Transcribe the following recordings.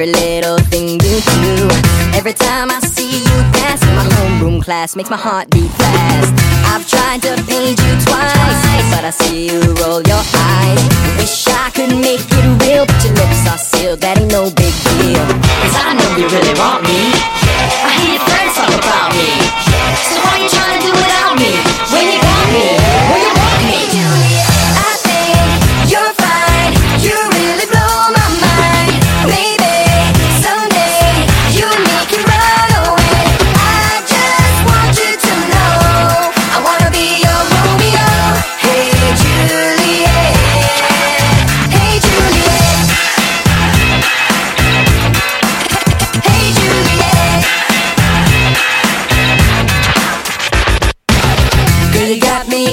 every little thing you do. Every time I see you dance in my homeroom class, makes my heart beat fast. I've tried to paint you twice, but I see you roll your eyes. Wish I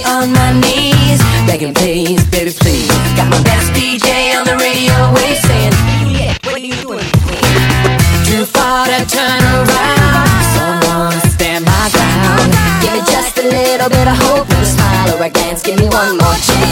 on my knees, begging please, baby please. Got my best DJ on the radio wave saying, Juliet, what are you doing? Too far to turn around, so I'm gonna stand my ground. Give me just a little bit of hope, a smile or a glance, give me one more chance.